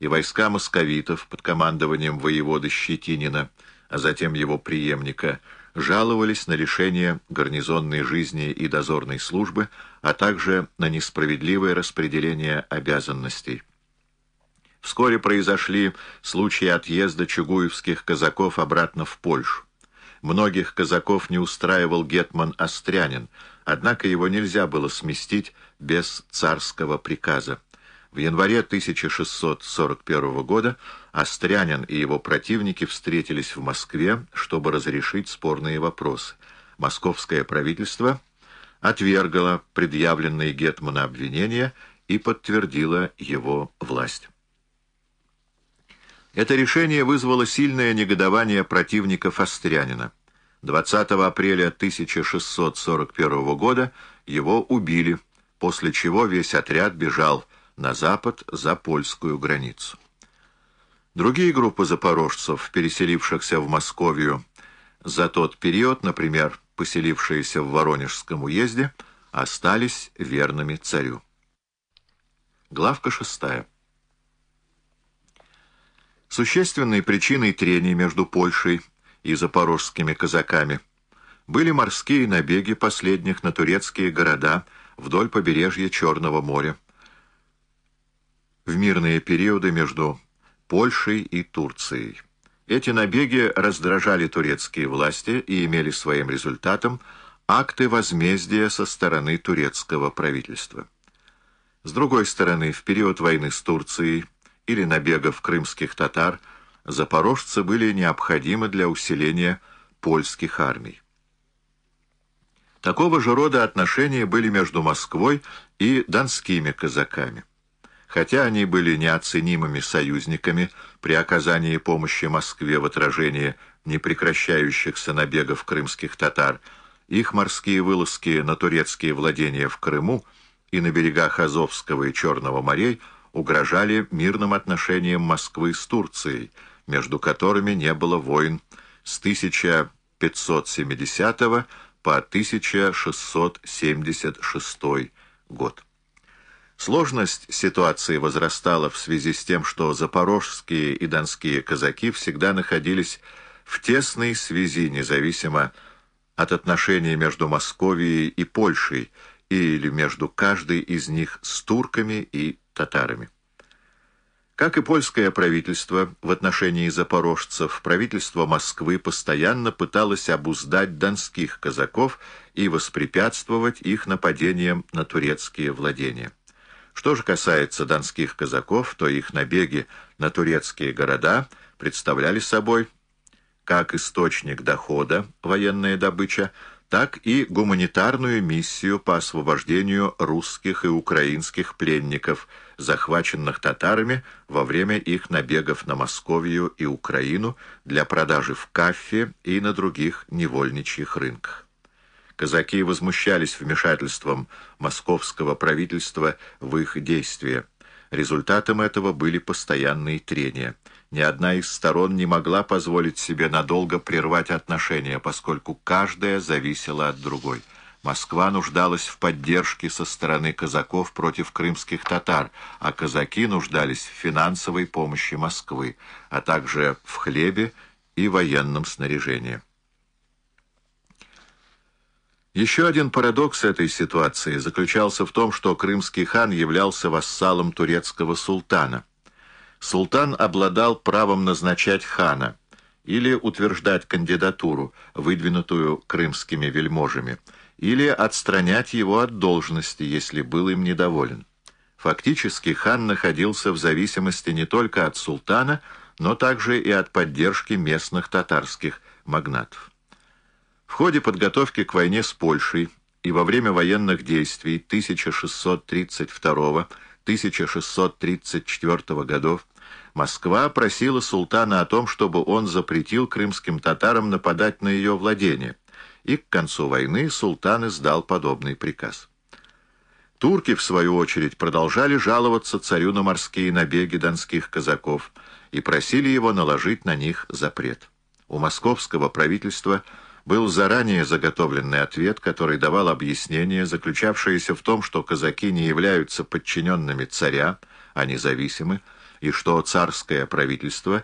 и войска московитов под командованием воевода Щетинина, а затем его преемника, жаловались на лишение гарнизонной жизни и дозорной службы, а также на несправедливое распределение обязанностей. Вскоре произошли случаи отъезда чугуевских казаков обратно в Польшу. Многих казаков не устраивал гетман Острянин, однако его нельзя было сместить без царского приказа. В январе 1641 года Острянин и его противники встретились в Москве, чтобы разрешить спорные вопросы. Московское правительство отвергало предъявленные Гетмана обвинения и подтвердило его власть. Это решение вызвало сильное негодование противников Острянина. 20 апреля 1641 года его убили, после чего весь отряд бежал на запад за польскую границу. Другие группы запорожцев, переселившихся в Московию за тот период, например, поселившиеся в Воронежском уезде, остались верными царю. Главка шестая. Существенной причиной трений между Польшей и запорожскими казаками были морские набеги последних на турецкие города вдоль побережья Черного моря, в мирные периоды между Польшей и Турцией. Эти набеги раздражали турецкие власти и имели своим результатом акты возмездия со стороны турецкого правительства. С другой стороны, в период войны с Турцией или набегов крымских татар запорожцы были необходимы для усиления польских армий. Такого же рода отношения были между Москвой и донскими казаками. Хотя они были неоценимыми союзниками при оказании помощи Москве в отражении непрекращающихся набегов крымских татар, их морские вылазки на турецкие владения в Крыму и на берегах Азовского и Черного морей угрожали мирным отношениям Москвы с Турцией, между которыми не было войн с 1570 по 1676 год. Сложность ситуации возрастала в связи с тем, что запорожские и донские казаки всегда находились в тесной связи, независимо от отношений между Московией и Польшей или между каждой из них с турками и татарами. Как и польское правительство в отношении запорожцев, правительство Москвы постоянно пыталось обуздать донских казаков и воспрепятствовать их нападениям на турецкие владения. Что же касается донских казаков, то их набеги на турецкие города представляли собой как источник дохода, военная добыча, так и гуманитарную миссию по освобождению русских и украинских пленников, захваченных татарами во время их набегов на Московию и Украину для продажи в Кафе и на других невольничьих рынках. Казаки возмущались вмешательством московского правительства в их действия. Результатом этого были постоянные трения. Ни одна из сторон не могла позволить себе надолго прервать отношения, поскольку каждая зависела от другой. Москва нуждалась в поддержке со стороны казаков против крымских татар, а казаки нуждались в финансовой помощи Москвы, а также в хлебе и военном снаряжении. Еще один парадокс этой ситуации заключался в том, что крымский хан являлся вассалом турецкого султана. Султан обладал правом назначать хана или утверждать кандидатуру, выдвинутую крымскими вельможами, или отстранять его от должности, если был им недоволен. Фактически хан находился в зависимости не только от султана, но также и от поддержки местных татарских магнатов. В ходе подготовки к войне с Польшей и во время военных действий 1632-1634 годов Москва просила султана о том, чтобы он запретил крымским татарам нападать на ее владения, и к концу войны султан издал подобный приказ. Турки, в свою очередь, продолжали жаловаться царю на морские набеги донских казаков и просили его наложить на них запрет. У московского правительства – был заранее заготовленный ответ, который давал объяснение, заключавшееся в том, что казаки не являются подчиненными царя, а независимы, и что царское правительство